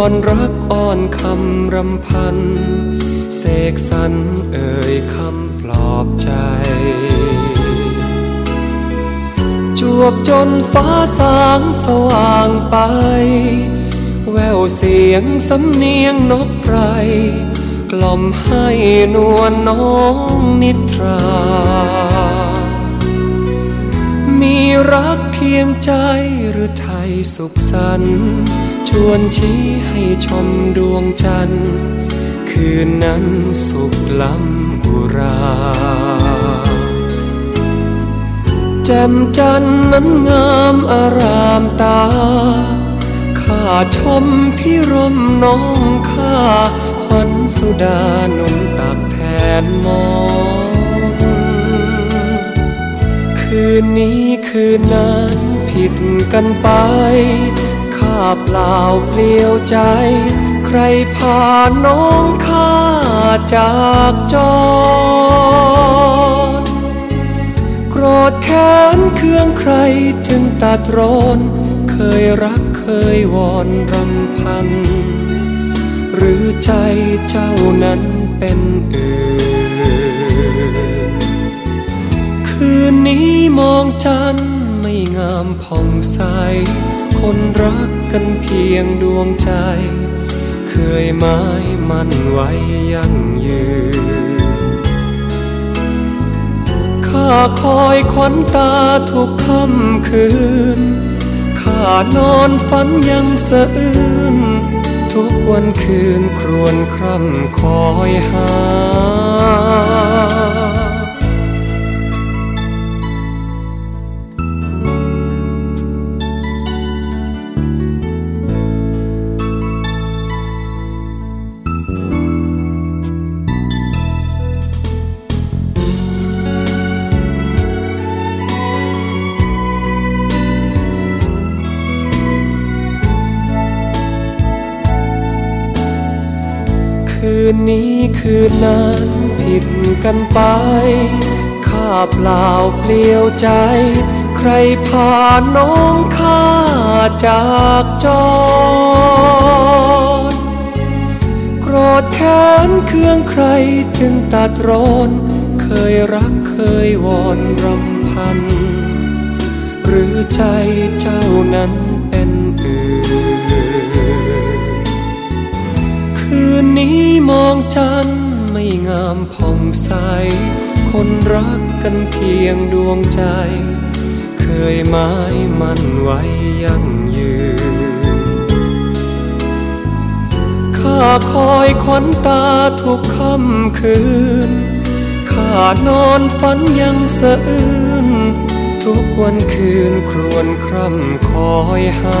อนรักอ่อนคำรำพัน เสกสรรเอ่ยคำปลอบใจ จวบจนฟ้าสางสว่างไป แววเสียงสำเนียงนกไพรกล่อมให้นวลน้องนิทรา มีรักเพียงใจหรือไทยสุขสันต์ ชวนชี้ให้ชมดวงจันทร์ คืนนั้นสุขล้ำอุราแจ่มจันทร์นั้นงามอารามตา ข้าชมพิรมน้องข้าขวัญสุดาหนุนตักแทนมอนคืนนี้คืนนั้นผิดกันไป ข้าเปล่าเปลี่ยวใจ ใครพาน้องข้าจากจรโกรธแค้นเคืองใครจึงตัดร้อน เคยรักเคยวอนรำพัน หรือใจเจ้านั้นเป็นอื่น คืนนี้มองจันทร์ไม่งามผ่องใส คนรักกันเพียงดวงใจ เคยหมายมั่นไว้ยั่งยืน ข้าคอยขวัญตาทุกค่ำคืน ข้านอนฝันยังสะอื้น ทุกวันคืนครวนคร่ำคอยหา คืนนั้นผิดกันไป ข้าเปล่าเปลี่ยวใจ ใครพาน้องข้าจากจรโกรธแค้นเคืองใครจึงตัดร้อน เคยรักเคยวอนรำพัน หรือใจเจ้านั้น นี้มองจันไม่งามผ่องใส คนรักกันเพียงดวงใจ เคยหมายมันไว้ยั่งยืน ข้าคอยขวัญตาทุกค่ำคืน ข้านอนฝันยังสะอื้น ทุกวันคืนครวนคร่ำคอยหา